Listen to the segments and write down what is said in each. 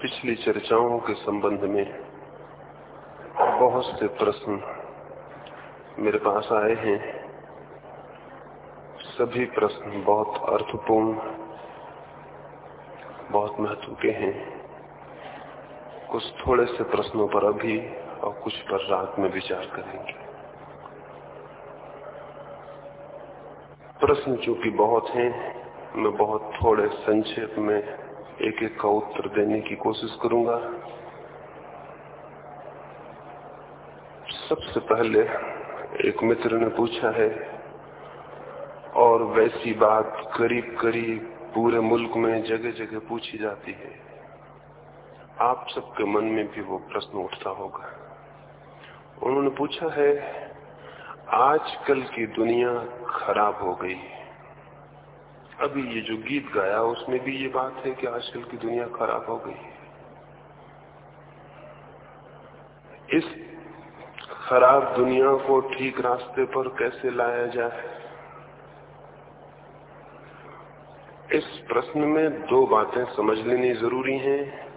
पिछली चर्चाओं के संबंध में बहुत से प्रश्न मेरे पास आए हैं। सभी प्रश्न बहुत अर्थपूर्ण, बहुत महत्व के हैं। कुछ थोड़े से प्रश्नों पर अभी और कुछ पर रात में विचार करेंगे। प्रश्न चूँकि बहुत हैं, मैं बहुत थोड़े संक्षेप में एक एक का उत्तर देने की कोशिश करूँगा। सबसे पहले एक मित्र ने पूछा है, और वैसी बात करीब करीब पूरे मुल्क में जगह जगह पूछी जाती है। आप सबके मन में भी वो प्रश्न उठता होगा। उन्होंने पूछा है आजकल की दुनिया खराब हो गई अभी ये जो गीत गाया, उसमें भी ये बात है कि आजकल की दुनिया खराब हो गई है। इस खराब दुनिया को ठीक रास्ते पर कैसे लाया जाए? इस प्रश्न में दो बातें समझ लेनी ज़रूरी हैं।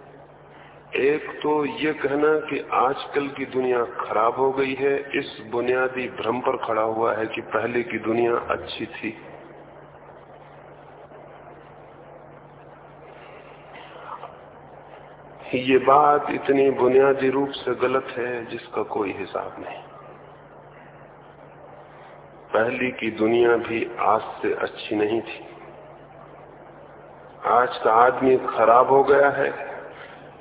एक तो ये कहना कि आजकल की दुनिया खराब हो गई है, इस बुनियादी भ्रम पर खड़ा हुआ है कि पहले की दुनिया अच्छी थी। ये बात इतनी बुनियादी रूप से गलत है जिसका कोई हिसाब नहीं। पहली की दुनिया भी आज से अच्छी नहीं थी। आज का आदमी खराब हो गया है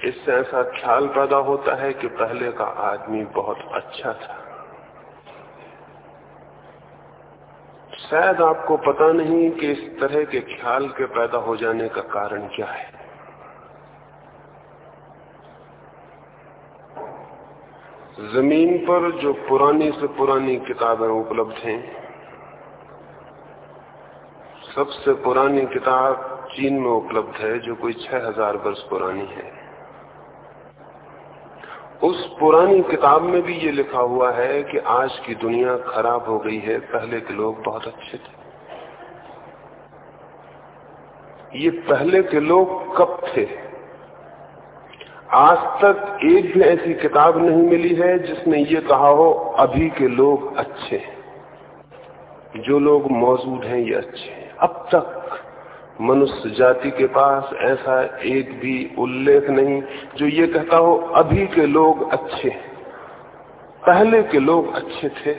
इससे ऐसा ख्याल पैदा होता है कि पहले का आदमी बहुत अच्छा था। शायद आपको पता नहीं कि इस तरह के ख्याल के पैदा हो जाने का कारण क्या है। ज़मीन पर जो पुरानी से पुरानी किताबें उपलब्ध हैं, सबसे पुरानी किताब चीन में उपलब्ध है, जो कोई छह हज़ार वर्ष पुरानी है। उस पुरानी किताब में भी ये लिखा हुआ है कि आज की दुनिया खराब हो गई है, पहले के लोग बहुत अच्छे थे। ये पहले के लोग कब थे? आज तक एक भी ऐसी किताब नहीं मिली है जिसने ये कहा हो, अभी के लोग अच्छे हैं। जो लोग मौजूद हैं, ये अच्छे हैं। अब तक मनुष्य जाति के पास ऐसा एक भी उल्लेख नहीं जो ये कहता हो, अभी के लोग अच्छे पहले के लोग अच्छे थे।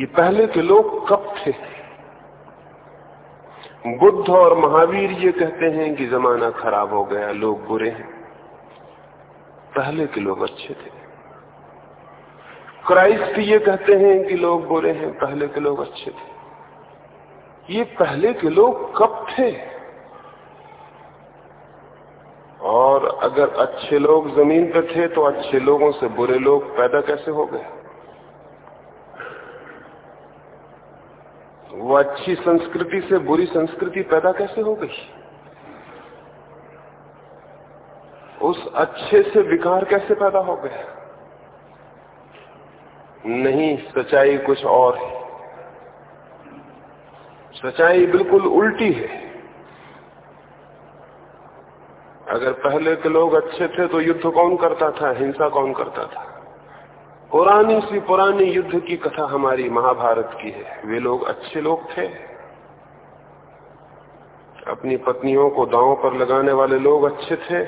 ये पहले के लोग कब थे? बुद्ध और महावीर ये कहते हैं कि जमाना खराब हो गया, लोग बुरे हैं। पहले के लोग अच्छे थे। क्राइस्ट ये कहते हैं कि लोग बुरे हैं, पहले के लोग अच्छे थे। ये पहले के लोग कब थे? और अगर अच्छे लोग ज़मीन पर थे तो अच्छे लोगों से बुरे लोग पैदा कैसे हो गए? वो अच्छी संस्कृति से बुरी संस्कृति पैदा कैसे हो गई? उस अच्छे से विकार कैसे पैदा हो गए? नहीं, सच्चाई कुछ और है। सच्चाई बिल्कुल उल्टी है। अगर पहले के लोग अच्छे थे तो युद्ध कौन करता था? हिंसा कौन करता था? पुरानी सी पुरानी युद्ध की कथा हमारी महाभारत की है। वे लोग अच्छे लोग थे। अपनी पत्नियों को दांव पर लगाने वाले लोग अच्छे थे।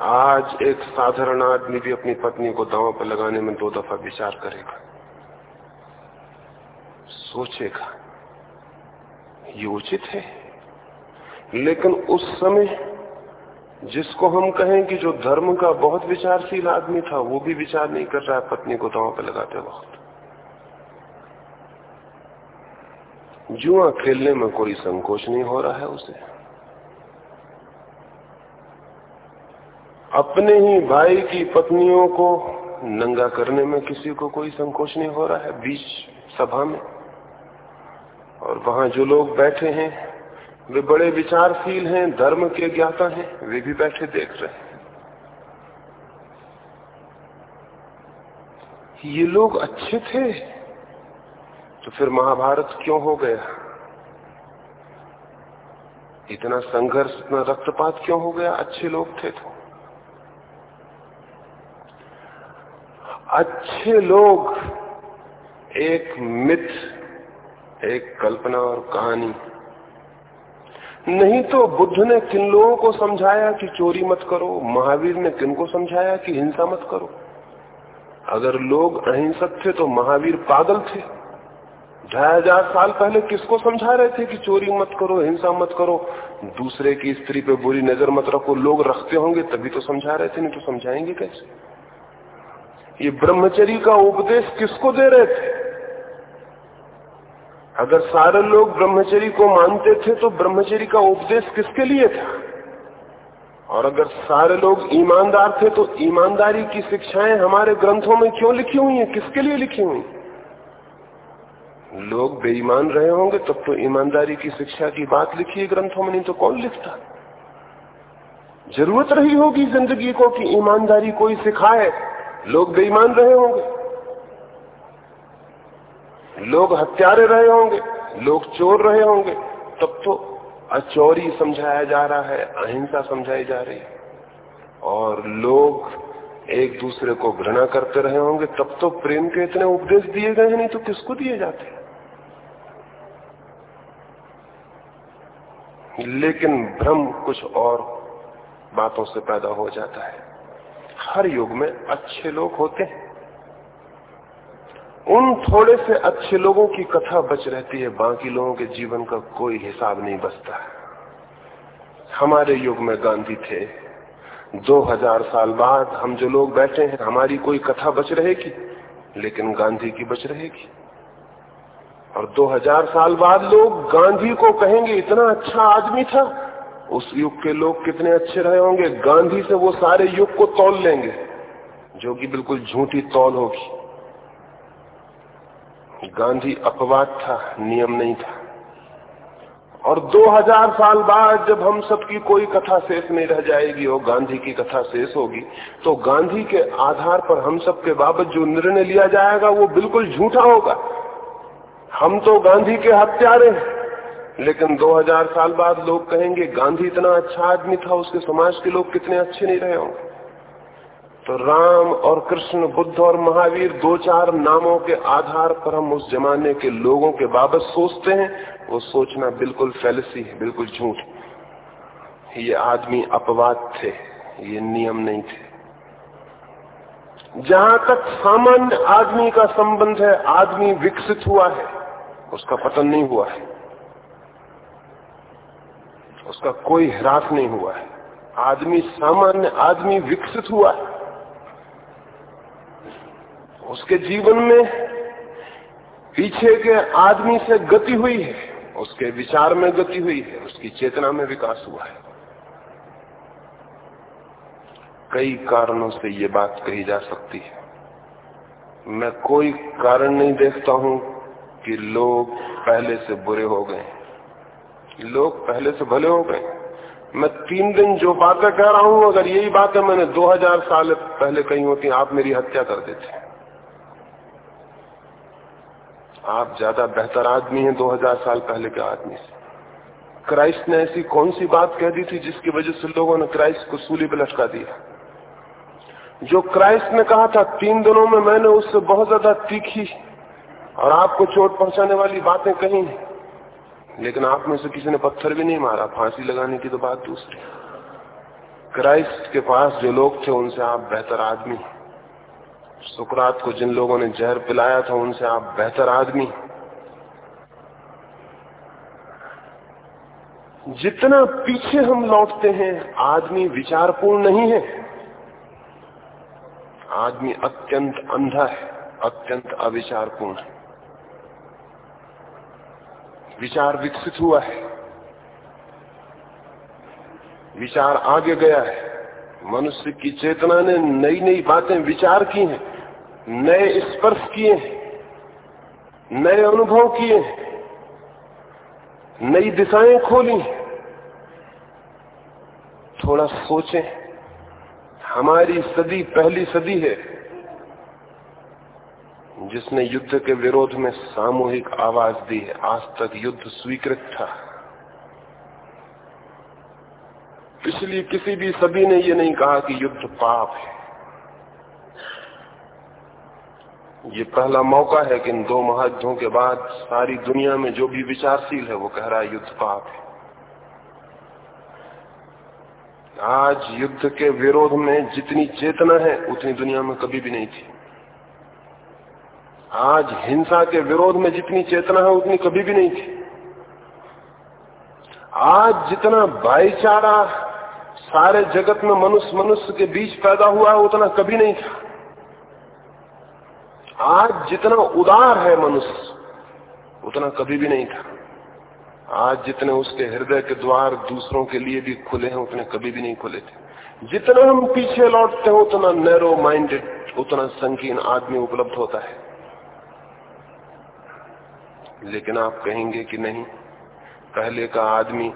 आज एक साधारण आदमी भी अपनी पत्नी को दांव पर लगाने में दो दफ़ा विचार करेगा। सोचेगा। ये उचित है। लेकिन उस समय जिसको हम कहें कि जो धर्म का बहुत विचारशील आदमी था, वो भी विचार नहीं कर रहा पत्नी को दांव पे लगाते वक्त। जुआ खेलने में कोई संकोच नहीं हो रहा है उसे। अपने ही भाई की पत्नियों को नंगा करने में किसी को कोई संकोच नहीं हो रहा है। बीच सभा में और वहाँ जो लोग बैठे हैं, वे बड़े विचारशील हैं, धर्म के ज्ञाता हैं, वे भी बैठे देख रहे हैं। ये लोग अच्छे थे तो फिर महाभारत क्यों हो गया? इतना संघर्ष, इतना रक्तपात क्यों हो गया? अच्छे लोग थे तो। अच्छे लोग एक मिथ एक कल्पना और कहानी। नहीं तो बुद्ध ने किन लोगों को समझाया कि चोरी मत करो? महावीर ने किन को समझाया कि हिंसा मत करो? अगर लोग अहिंसक थे तो महावीर पागल थे। ढाई हज़ार साल पहले किसको समझा रहे थे कि चोरी मत करो, हिंसा मत करो? दूसरे की स्त्री पे बुरी नज़र मत रखो। लोग रखते होंगे तभी तो समझा रहे थे, नहीं तो समझाएँगे कैसे? ये ब्रह्मचरी का उपदेश किसको दे रहे थे? अगर सारे लोग ब्रह्मचरी को मानते थे तो ब्रह्मचरी का उपदेश किसके लिए था? और अगर सारे लोग ईमानदार थे तो ईमानदारी की शिक्षाएँ हमारे ग्रंथों में क्यों लिखी हुई हैं? किसके लिए लिखी हुई? लोग बेईमान रहे होंगे, तब तो ईमानदारी की शिक्षा की बात लिखी है ग्रंथों में, नहीं तो कौन लिखता? ज़रूरत रही होगी ज़िंदगी को कि ईमानदारी कोई सिखाए। लोग बेईमान रहे होंगे। लोग हत्यारे रहे होंगे, लोग चोर रहे होंगे, तब तो अचौरी समझाया जा रहा है, अहिंसा समझाई जा रही है। और लोग एक दूसरे को घृणा करते रहे होंगे, तब तो प्रेम के इतने उपदेश दिए गए हैं, नहीं तो किसको दिए जाते लेकिन भ्रम कुछ और बातों से पैदा हो जाता है। हर युग में अच्छे लोग होते हैं। उन थोड़े से अच्छे लोगों की कथा बच रहती है, बाकी लोगों के जीवन का कोई हिसाब नहीं बचता। हमारे युग में गांधी थे। 2000 साल बाद हम जो लोग बैठे हैं, हमारी कोई कथा बच रहेगी, लेकिन गांधी की बच रहेगी। और 2000 साल बाद लोग गांधी को कहेंगे, इतना अच्छा आदमी था, उस युग के लोग कितने अच्छे रहे होंगे, गांधी से वो सारे युग को तोल लेंगे। जो कि बिल्कुल झूठी तौल होगी। गांधी अपवाद था, नियम नहीं था। और 2000 साल बाद जब हम सबकी कोई कथा शेष नहीं रह जाएगी और गांधी की कथा शेष होगी तो गांधी के आधार पर हम सबके बाबत जो निर्णय लिया जाएगा, वो बिल्कुल झूठा होगा। हम तो गांधी के हत्यारे हैं। लेकिन 2000 साल बाद लोग कहेंगे, गांधी इतना अच्छा आदमी था, उसके समाज के लोग कितने अच्छे नहीं रहे होंगे? तो राम और कृष्ण, बुद्ध और महावीर दो चार नामों के आधार पर हम उस जमाने के लोगों के बाबत सोचते हैं। वो सोचना बिल्कुल फैलसी है, बिल्कुल झूठ ये आदमी अपवाद थे, ये नियम नहीं थे। जहाँ तक सामान्य आदमी का संबंध है, आदमी विकसित हुआ है, उसका पतन नहीं हुआ है। उसका कोई ह्रास नहीं हुआ है। आदमी, सामान्य आदमी विकसित हुआ है। उसके जीवन में पीछे के आदमी से गति हुई है, उसके विचार में गति हुई है, उसकी चेतना में विकास हुआ है। कई कारणों से ये बात कही जा सकती है। मैं कोई कारण नहीं देखता हूँ कि लोग पहले से बुरे हो गए लोग पहले से भले हो गए मैं तीन दिन जो बातें कह रहा हूँ, अगर यही बातें मैंने 2000 साल पहले कही होती, आप मेरी हत्या कर देते। आप ज़्यादा बेहतर आदमी हैं 2000 साल पहले के आदमी से। क्राइस्ट ने ऐसी कौन सी बात कह दी थी जिसकी वजह से लोगों ने क्राइस्ट को सूली पर लटका दिया? जो क्राइस्ट ने कहा था, तीन दिनों में मैंने उससे बहुत ज़्यादा तीखी और आपको चोट पहुँचाने वाली बातें कही लेकिन आप में से किसी ने पत्थर भी नहीं मारा, फांसी लगाने की तो बात दूसरी। क्राइस्ट के पास जो लोग थे, उनसे आप बेहतर आदमी हैं। सुकरात को जिन लोगों ने जहर पिलाया था, उनसे आप बेहतर आदमी जितना पीछे हम लौटते हैं, आदमी विचारपूर्ण नहीं है। आदमी अत्यंत अंधा है, अत्यंत अविचारपूर्ण है। विचार विकसित हुआ है। विचार आगे गया है। मनुष्य की चेतना ने नई नई बातें विचार की हैं, नए स्पर्श किए नए अनुभव किए नई दिशाएँ खोली थोड़ा सोचें, हमारी सदी पहली सदी है, जिसने युद्ध के विरोध में सामूहिक आवाज़ दी है, आज तक युद्ध स्वीकृत था। इसलिए किसी भी सभी ने यह नहीं कहा कि युद्ध पाप है। ये पहला मौका है कि इन दो महायुद्धों के बाद सारी दुनिया में जो भी विचारशील है वो कह रहा है युद्ध पाप है। आज युद्ध के विरोध में जितनी चेतना है, उतनी दुनिया में कभी भी नहीं थी। आज हिंसा के विरोध में जितनी चेतना है, उतनी कभी भी नहीं थी। आज जितना भाईचारा सारे जगत में मनुष्य मनुष्य के बीच पैदा हुआ है, उतना कभी नहीं था। आज जितना उदार है मनुष्य, उतना कभी भी नहीं था। आज जितने उसके हृदय के द्वार दूसरों के लिए भी खुले हैं, उतने कभी भी नहीं खुले थे। जितना हम पीछे लौटते हैं, उतना नैरो माइंडेड उतना संकीर्ण आदमी उपलब्ध होता है। लेकिन आप कहेंगे कि नहीं, पहले का आदमी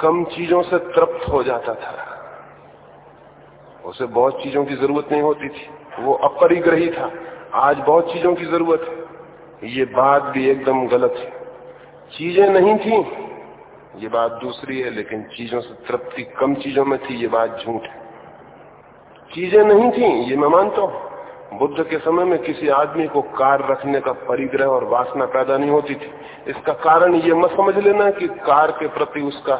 कम चीज़ों से तृप्त हो जाता था। उसे बहुत चीज़ों की ज़रूरत नहीं होती थी। वो अपरिग्रही था। आज बहुत चीज़ों की ज़रूरत है। ये बात भी एकदम गलत है। चीज़ें नहीं थी, ये बात दूसरी है, लेकिन चीज़ों से तृप्ति कम चीज़ों में थी, ये बात झूठ है। चीज़ें नहीं थी, ये मैं मानता हूँ। बुद्ध के समय में किसी आदमी को कार रखने का परिग्रह और वासना पैदा नहीं होती थी। इसका कारण ये मत समझ लेना कि कार के प्रति उसका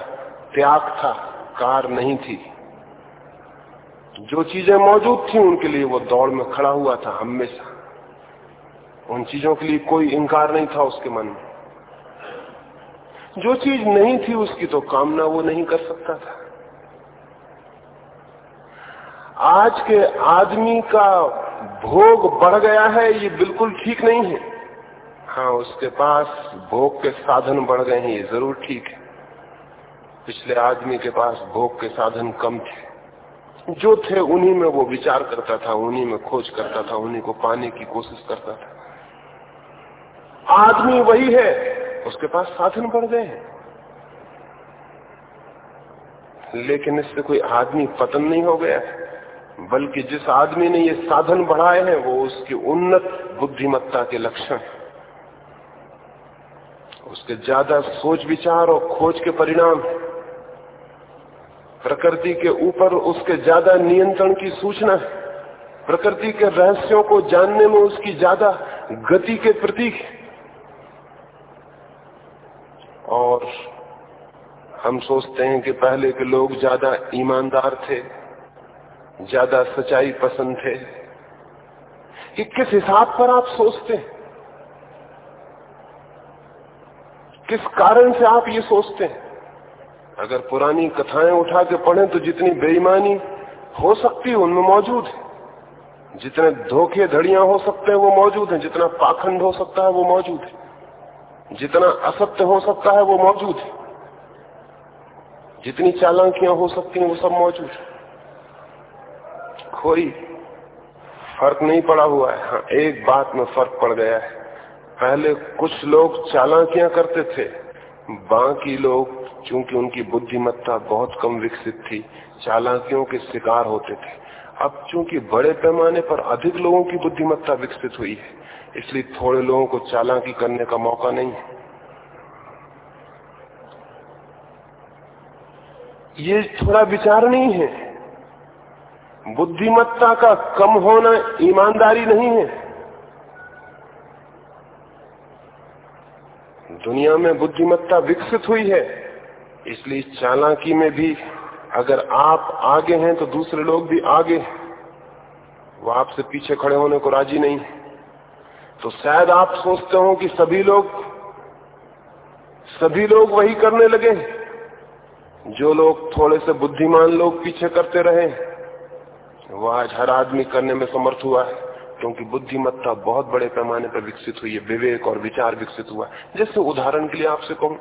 त्याग था, कार नहीं थी। जो चीज़ें मौजूद थी, उनके लिए वो दौड़ में खड़ा हुआ था हमेशा। उन चीज़ों के लिए कोई इंकार नहीं था उसके मन में। जो चीज़ नहीं थी उसकी तो कामना वो नहीं कर सकता था। आज के आदमी का भोग बढ़ गया है, ये बिल्कुल ठीक नहीं है। हाँ उसके पास भोग के साधन बढ़ गए हैं, ये ज़रूर ठीक है। पिछले आदमी के पास भोग के साधन कम थे। जो थे उन्हीं में वो विचार करता था, उन्हीं में खोज करता था, उन्हीं को पाने की कोशिश करता था। आदमी वही है, उसके पास साधन बढ़ गए हैं। लेकिन इससे कोई आदमी पतन नहीं हो गया बल्कि जिस आदमी ने ये साधन बढ़ाए हैं, वो उसकी उन्नत बुद्धिमत्ता के लक्षण उसके ज़्यादा सोच विचार और खोज के परिणाम प्रकृति के ऊपर उसके ज़्यादा नियंत्रण की सूचना है। प्रकृति के रहस्यों को जानने में उसकी ज़्यादा गति के प्रतीक और हम सोचते हैं कि पहले के लोग ज़्यादा ईमानदार थे, ज़्यादा सच्चाई पसंद थे। कि किस हिसाब पर आप सोचते हैं? किस कारण से आप ये सोचते हैं? अगर पुरानी कथाएँ उठा के पढ़े तो जितनी बेईमानी हो सकती है, उनमें मौजूद है। जितने धोखे धड़िया हो सकते हैं, वो मौजूद है। जितना पाखंड हो सकता है, वो मौजूद है। जितना असत्य हो सकता है, वो मौजूद है। जितनी चालाकियाँ हो सकती हैं, वो सब मौजूद है। कोई फ़र्क नहीं पड़ा हुआ है। हाँ एक बात में फ़र्क पड़ गया है। पहले कुछ लोग चालाकियाँ करते थे बाकी लोग, चूँकि उनकी बुद्धिमत्ता बहुत कम विकसित थी, चालाकियों के शिकार होते थे। अब चूँकि बड़े पैमाने पर अधिक लोगों की बुद्धिमत्ता विकसित हुई है, इसलिए थोड़े लोगों को चालाकी करने का मौका नहीं है। ये थोड़ा विचार नहीं है। बुद्धिमत्ता का कम होना ईमानदारी नहीं है। दुनिया में बुद्धिमत्ता विकसित हुई है, इसलिए चालाकी में भी अगर आप आगे हैं तो दूसरे लोग भी आगे वो आपसे पीछे खड़े होने को राज़ी नहीं तो शायद आप सोचते हो कि सभी लोग सभी लोग वही करने लगे जो लोग थोड़े से बुद्धिमान लोग पीछे करते रहे वो आज हर आदमी करने में समर्थ हुआ है। क्योंकि बुद्धिमत्ता बहुत बड़े पैमाने पर विकसित हुई है, विवेक और विचार विकसित हुआ। जैसे उदाहरण के लिए आपसे कहूँ,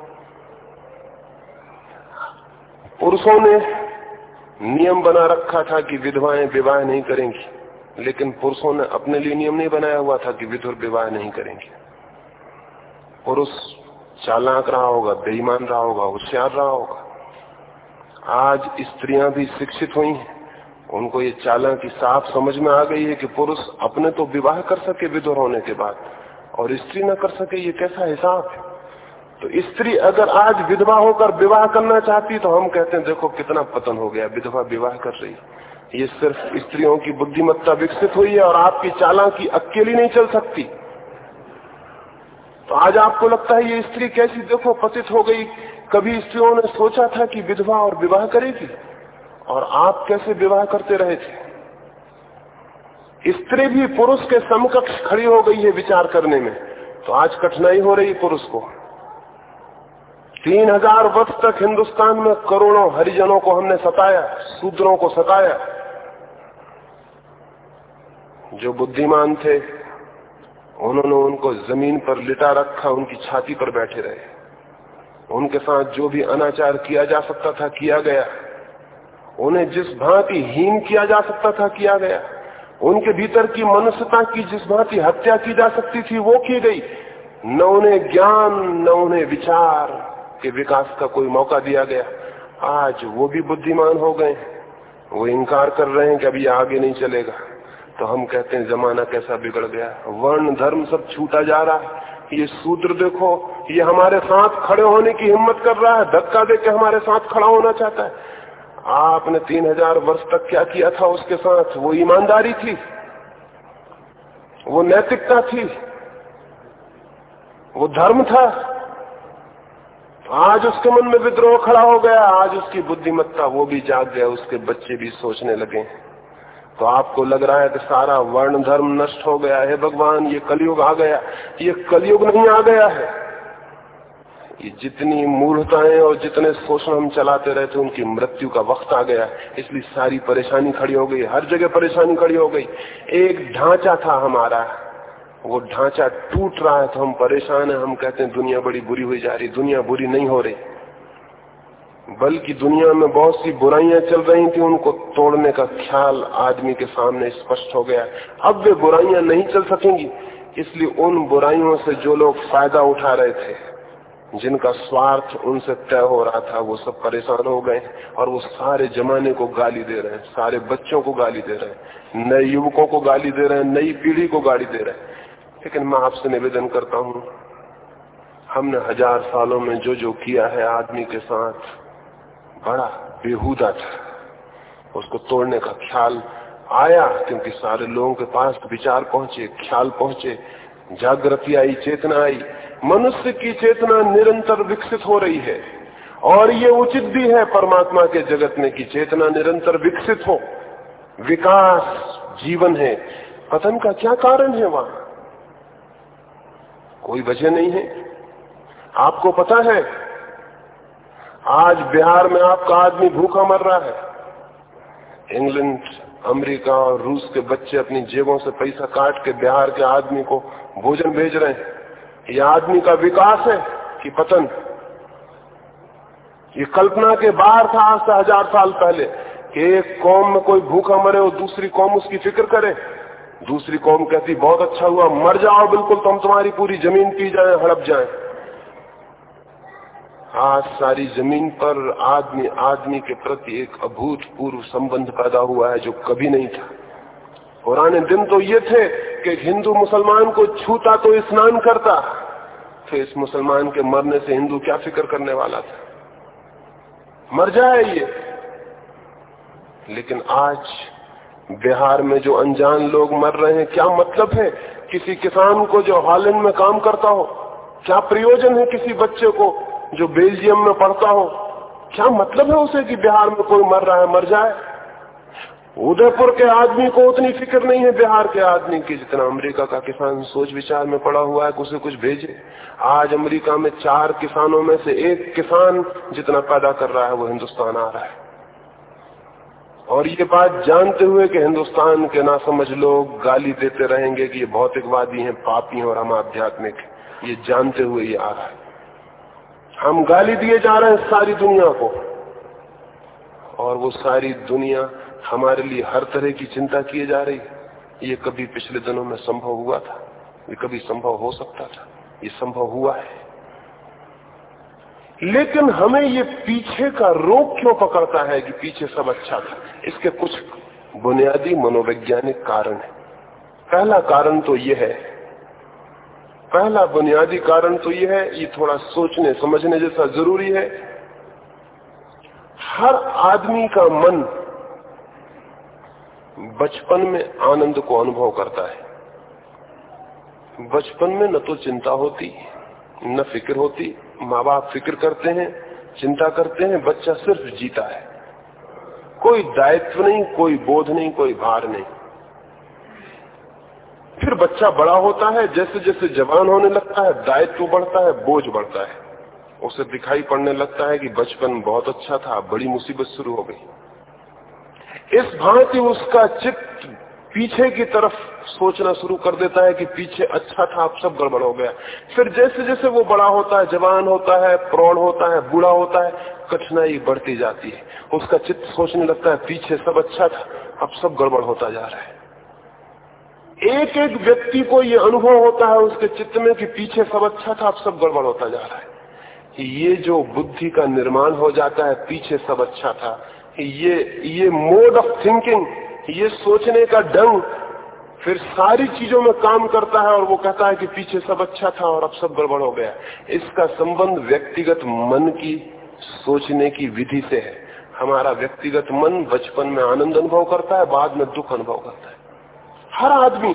पुरुषों ने नियम बना रखा था कि विधवाएँ विवाह नहीं करेंगी, लेकिन पुरुषों ने अपने लिए नियम नहीं बनाया हुआ था कि विधुर विवाह नहीं करेंगे। पुरुष चालाक रहा होगा, बेईमान रहा होगा, होशियार रहा होगा। आज स्त्रियाँ भी शिक्षित हुई हैं। उनको ये चाला की साफ़ समझ में आ गई है कि पुरुष अपने तो विवाह कर सके विधुर होने के बाद, और स्त्री न कर सके, ये कैसा हिसाब है? तो स्त्री अगर आज विधवा होकर विवाह करना चाहती तो हम कहते हैं, देखो कितना पतन हो गया, विधवा विवाह कर रही ये सिर्फ़ स्त्रियों की बुद्धिमत्ता विकसित हुई है, और आपकी चाला की अकेली नहीं चल सकती। तो आज आपको लगता है, ये स्त्री कैसी देखो, पतित हो गई। कभी स्त्रियों ने सोचा था कि विधवा और विवाह करेगी? और आप कैसे विवाह करते रहे थे? स्त्री भी पुरुष के समकक्ष खड़ी हो गई है विचार करने में। तो आज कठिनाई हो रही पुरुष को। तीन हज़ार वर्ष तक हिंदुस्तान में करोड़ों हरिजनों को हमने सताया, शूद्रों को सताया। जो बुद्धिमान थे, उन्होंने उनको ज़मीन पर लिटा रखा, उनकी छाती पर बैठे रहे। उनके साथ जो भी अनाचार किया जा सकता था, किया गया। उन्हें जिस भांति हीन किया जा सकता था, किया गया। उनके भीतर की मनुष्यता की जिस भांति हत्या की जा सकती थी, वो की गई। न उन्हें ज्ञान, न उन्हें विचार के विकास का कोई मौका दिया गया। आज वो भी बुद्धिमान हो गए वो इनकार कर रहे हैं कि अभी आगे नहीं चलेगा। तो हम कहते हैं, जमाना कैसा बिगड़ गया। वर्ण धर्म सब छूटा जा रहा है। ये सूत्र देखो, ये हमारे साथ खड़े होने की हिम्मत कर रहा है। धक्का दे के हमारे साथ खड़ा होना चाहता है। आपने तीन हज़ार वर्ष तक क्या किया था उसके साथ? वो ईमानदारी थी। वो नैतिकता थी। वो धर्म था। आज उसके मन में विद्रोह खड़ा हो गया। आज उसकी बुद्धिमत्ता वो भी जाग गया। उसके बच्चे भी सोचने लगे। तो आपको लग रहा है कि सारा वर्ण धर्म नष्ट हो गया है भगवान, ये कलयुग आ गया। ये कलयुग नहीं आ गया है। ये जितनी मूर्ताएँ और जितने शोषण हम चलाते रहे थे उनकी मृत्यु का वक्त आ गया इसलिए सारी परेशानी खड़ी हो गई, हर जगह परेशानी खड़ी हो गई। एक ढांचा था हमारा, वो ढांचा टूट रहा है तो हम परेशान है। हम कहते हैं, दुनिया बड़ी बुरी हुई जा रही, दुनिया बुरी नहीं हो रही। बल्कि दुनिया में बहुत सी बुराइयाँ चल रही थी, उनको तोड़ने का ख्याल आदमी के सामने स्पष्ट हो गया अब वे बुराइयाँ नहीं चल सकेंगी, इसलिए उन बुराइयों से जो लोग फ़ायदा उठा रहे थे जिनका स्वार्थ उनसे तय हो रहा था, वो सब परेशान हो गए और वो सारे जमाने को गाली दे रहे हैं, सारे बच्चों को गाली दे रहे हैं, नए युवकों को गाली दे रहे हैं, नई पीढ़ी को गाली दे रहे हैं। लेकिन मैं आपसे निवेदन करता हूँ, हमने हज़ार सालों में जो जो किया है आदमी के साथ, बड़ा बेहूदा था। उसको तोड़ने का ख्याल आया, क्योंकि सारे लोगों के पास विचार पहुँचे, ख्याल पहुँचे, जागृति आई, चेतना आई। मनुष्य की चेतना निरंतर विकसित हो रही है। और ये उचित भी है परमात्मा के जगत में कि चेतना निरंतर विकसित हो। विकास जीवन है। पतन का क्या कारण है वहाँ? कोई वजह नहीं है। आपको पता है, आज बिहार में आपका आदमी भूखा मर रहा है। इंग्लैंड, अमेरिका और रूस के बच्चे अपनी जेबों से पैसा काट के बिहार के आदमी को भोजन भेज रहे हैं। ये आदमी का विकास है कि पतन। ये कल्पना के बाहर था आज से हज़ार साल पहले कि एक कौम में कोई भूखा मरे और दूसरी कौम उसकी फ़िक्र करे। दूसरी कौम कहती, बहुत अच्छा हुआ, मर जाओ बिल्कुल, तुम तुम्हारी पूरी ज़मीन पी जाए, हड़प जाए। आज सारी ज़मीन पर आदमी आदमी के प्रति एक अभूतपूर्व संबंध पैदा हुआ है जो कभी नहीं था। पुराने दिन तो ये थे कि हिंदू मुसलमान को छूता तो स्नान करता फिर इस मुसलमान के मरने से हिंदू क्या फ़िक्र करने वाला था? मर जाए ये। लेकिन आज बिहार में जो अनजान लोग मर रहे हैं, क्या मतलब है? किसी किसान को जो हॉलैंड में काम करता हो, क्या प्रयोजन है किसी बच्चे को जो बेल्जियम में पढ़ता हो? क्या मतलब है उसे कि बिहार में कोई मर रहा है, मर जाए? उदयपुर के आदमी को उतनी फ़िक्र नहीं है, बिहार के आदमी की जितना अमेरिका का किसान सोच विचार में पड़ा हुआ है उसे कुछ भेजे। आज अमेरिका में चार किसानों में से एक किसान जितना पैदा कर रहा है, वो हिंदुस्तान आ रहा है। और ये बात जानते हुए कि हिंदुस्तान के ना समझ लोग गाली देते रहेंगे कि ये भौतिकवादी हैं, पापी हैं और हम आध्यात्मिक ये जानते हुए ये आ रहा है। हम गाली दिए जा रहे हैं सारी दुनिया को। और वो सारी दुनिया हमारे लिए हर तरह की चिंता किए जा रही है। ये कभी पिछले दिनों में संभव हुआ था, ये कभी संभव हो सकता था, ये संभव हुआ है। लेकिन हमें ये पीछे का रोग क्यों पकड़ता है कि पीछे सब अच्छा था? इसके कुछ बुनियादी मनोवैज्ञानिक कारण है। पहला कारण तो यह है, पहला बुनियादी कारण तो यह है, ये थोड़ा सोचने, समझने जैसा ज़रूरी है। हर आदमी का मन बचपन में आनंद को अनुभव करता है। बचपन में न तो चिंता होती, न फ़िक्र होती। माँ बाप फ़िक्र करते हैं, चिंता करते हैं, बच्चा सिर्फ़ जीता है। कोई दायित्व नहीं, कोई बोध नहीं, कोई भार नहीं। फिर बच्चा बड़ा होता है जैसे जैसे जवान होने लगता है, दायित्व बढ़ता है, बोझ बढ़ता है। उसे दिखाई पड़ने लगता है कि बचपन बहुत अच्छा था, बड़ी मुसीबत शुरू हो गई। इस भांति उसका चित्त पीछे की तरफ़ सोचना शुरू कर देता है कि पीछे अच्छा था, अब सब गड़बड़ हो गया। फिर जैसे जैसे वो बड़ा होता है, जवान होता है, प्रौढ़ होता है, बूढ़ा होता है, कठिनाई बढ़ती जाती है। उसका चित्त सोचने लगता है, पीछे सब अच्छा था, अब सब गड़बड़ होता जा रहा है। एक एक व्यक्ति को ये अनुभव होता है उसके चित्त में कि पीछे सब अच्छा था, अब सब गड़बड़ होता जा रहा है। ये जो बुद्धि का निर्माण हो जाता है, पीछे सब अच्छा था ये ये मोड ऑफ़ थिंकिंग ये सोचने का ढंग फिर सारी चीज़ों में काम करता है और वो कहता है कि पीछे सब अच्छा था और अब सब गड़बड़ हो गया। इसका संबंध व्यक्तिगत मन की सोचने की विधि से है। हमारा व्यक्तिगत मन बचपन में आनंद अनुभव करता है, बाद में दुख अनुभव करता है। हर आदमी,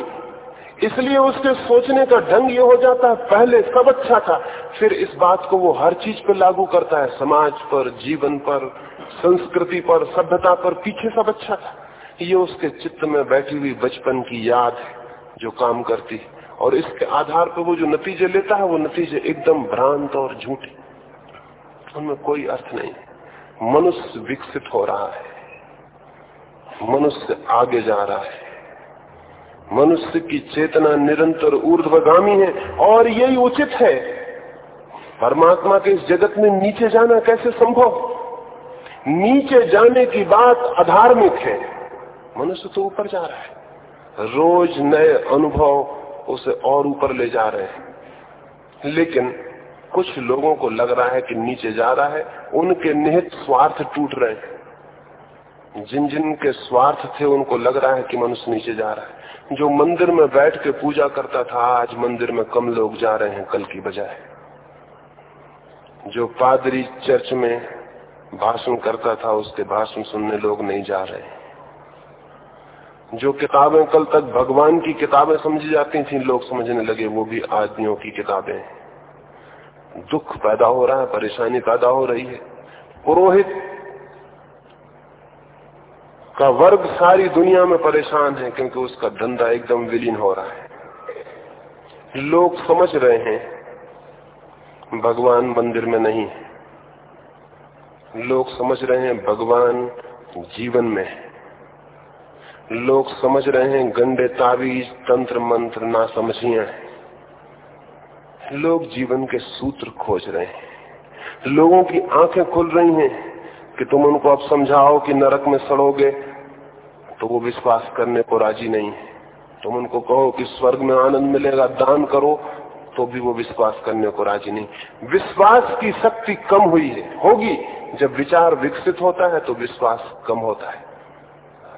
इसलिए उसके सोचने का ढंग ये हो जाता है, पहले सब अच्छा था, फिर इस बात को वो हर चीज़ पर लागू करता है, समाज पर, जीवन पर संस्कृति पर, सभ्यता पर पीछे सब अच्छा था। ये उसके चित्त में बैठी हुई बचपन की याद है जो काम करती है। और इसके आधार पर वो जो नतीजे लेता है, वो नतीजे एकदम भ्रांत और झूठे। उनमें कोई अर्थ नहीं। मनुष्य विकसित हो रहा है। मनुष्य आगे जा रहा है। मनुष्य की चेतना निरंतर ऊर्ध्वगामी है और यही उचित है। परमात्मा के इस जगत में नीचे जाना कैसे संभव? नीचे जाने की बात अधार्मिक है। मनुष्य तो ऊपर जा रहा है। रोज नए अनुभव उसे और ऊपर ले जा रहे हैं। लेकिन कुछ लोगों को लग रहा है कि नीचे जा रहा है, उनके निहित स्वार्थ टूट रहे हैं। जिन जिन के स्वार्थ थे, उनको लग रहा है कि मनुष्य नीचे जा रहा है। जो मंदिर में बैठ के पूजा करता था, आज मंदिर में कम लोग जा रहे हैं, कल की बजाय। जो पादरी चर्च में भाषण करता था, उसके भाषण सुनने लोग नहीं जा रहे जो किताबें कल तक भगवान की किताबें समझी जाती थी, लोग समझने लगे, वो भी आदमियों की किताबें दुख पैदा हो रहा है, परेशानी पैदा हो रही है। पुरोहित का वर्ग सारी दुनिया में परेशान है, क्योंकि उसका धंधा एकदम विलीन हो रहा है। लोग समझ रहे हैं, भगवान मंदिर में नहीं है। लोग समझ रहे हैं भगवान जीवन में। लोग समझ रहे हैं गंदे तावीज तंत्र मंत्र ना समझिया। लोग जीवन के सूत्र खोज रहे हैं। लोगों की आँखें खुल रही हैं कि तुम उनको अब समझाओ कि नरक में सड़ोगे तो वो विश्वास करने को राज़ी नहीं है। तुम उनको कहो कि स्वर्ग में आनंद मिलेगा, दान करो तो भी वो विश्वास करने को राज़ी नहीं। विश्वास की शक्ति कम हुई है, होगी। जब विचार विकसित होता है तो विश्वास कम होता है।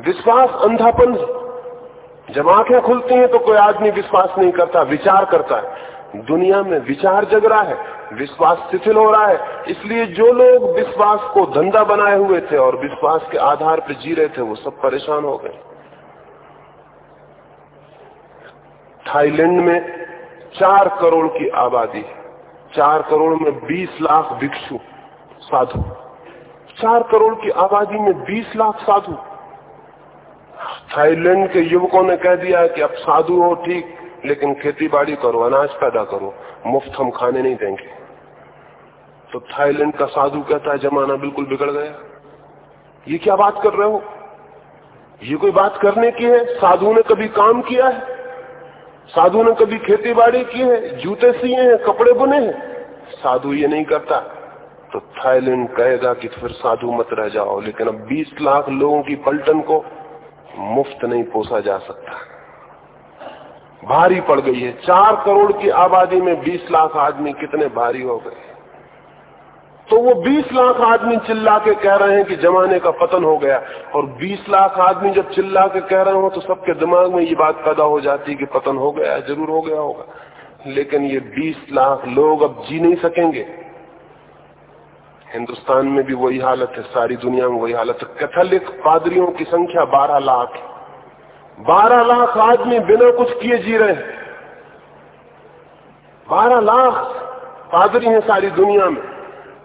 विश्वास अंधापन जब आँखें खुलती हैं तो कोई आदमी विश्वास नहीं करता, विचार करता है। दुनिया में विचार जग रहा है, विश्वास शिथिल हो रहा है। इसलिए जो लोग विश्वास को धंधा बनाए हुए थे और विश्वास के आधार पर जी रहे थे, वो सब परेशान हो गए। थाईलैंड में चार करोड़ की आबादी चार करोड़ में बीस लाख भिक्षु, साधु। चार करोड़ की आबादी में बीस लाख साधु। थाईलैंड के युवकों ने कह दिया कि अब साधु हो ठीक, लेकिन खेती बाड़ी करो, अनाज पैदा करो, मुफ़्त हम खाने नहीं देंगे। तो थाईलैंड का साधु कहता है, जमाना बिल्कुल बिगड़ गया। ये क्या बात कर रहे हो? ये कोई बात करने की है? साधु ने कभी काम किया है? साधु ने कभी खेती बाड़ी की है, जूते सिए हैं, कपड़े बुने हैं? साधु ये नहीं करता। तो थाईलैंड कहेगा कि फिर साधु मत रह जाओ, लेकिन अब 20 लाख लोगों की पलटन को मुफ़्त नहीं पोसा जा सकता। भारी पड़ गई है। चार करोड़ की आबादी में बीस लाख आदमी कितने भारी हो गए। तो वो 20 लाख आदमी चिल्ला के कह रहे हैं कि जमाने का पतन हो गया। और 20 लाख आदमी जब चिल्ला के कह रहे हो तो सबके दिमाग में ये बात पैदा हो जाती है कि पतन हो गया, ज़रूर हो गया होगा। लेकिन ये 20 लाख लोग अब जी नहीं सकेंगे। हिंदुस्तान में भी वही हालत है, सारी दुनिया में वही हालत है। कैथोलिक पादरियों की संख्या 12 लाख है। 12 लाख आदमी बिना कुछ किए जी रहे हैं। 12 लाख पादरी हैं सारी दुनिया में।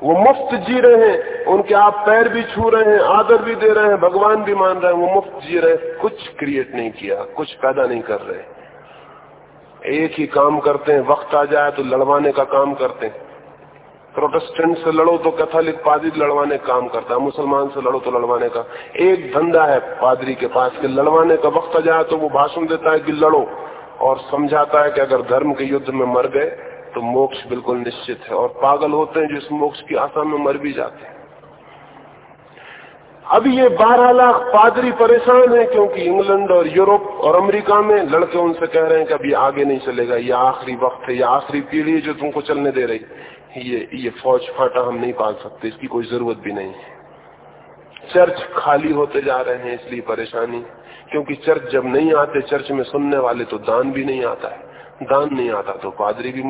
वो मुफ़्त जी रहे हैं, उनके आप पैर भी छू रहे हैं, आदर भी दे रहे हैं, भगवान भी मान रहे हैं, वो मुफ़्त जी रहे कुछ क्रिएट नहीं किया, कुछ पैदा नहीं कर रहे। एक ही काम करते हैं, वक्त आ जाए तो लड़वाने का काम करते हैं। प्रोटेस्टेंट से लड़ो तो कैथोलिक पादरी लड़वाने का काम करता है, मुसलमान से लड़ो तो लड़वाने का। एक धंधा है पादरी के पास के लड़वाने का वक्त आ जाए तो वो भाषण देता है कि लड़ो, और समझाता है कि अगर धर्म के युद्ध में मर गए तो मोक्ष बिल्कुल निश्चित है। और पागल होते हैं जो इस मोक्ष की आशा में मर भी जाते हैं। अब ये 12 लाख पादरी परेशान है क्योंकि इंग्लैंड और यूरोप और अमेरिका में लड़के उनसे कह रहे हैं कि ये आगे नहीं चलेगा। ये आखिरी वक्त है, ये आखिरी पीढ़ी जो तुमको चलने दे रही ये ये फौज फाटा हम नहीं पाल सकते, इसकी कोई ज़रूरत भी नहीं है। चर्च खाली होते जा रहे हैं इसलिए परेशानी, क्योंकि चर्च जब नहीं आते, चर्च में सुनने वाले तो दान भी नहीं आता है। दान नहीं आता तो पादरी भी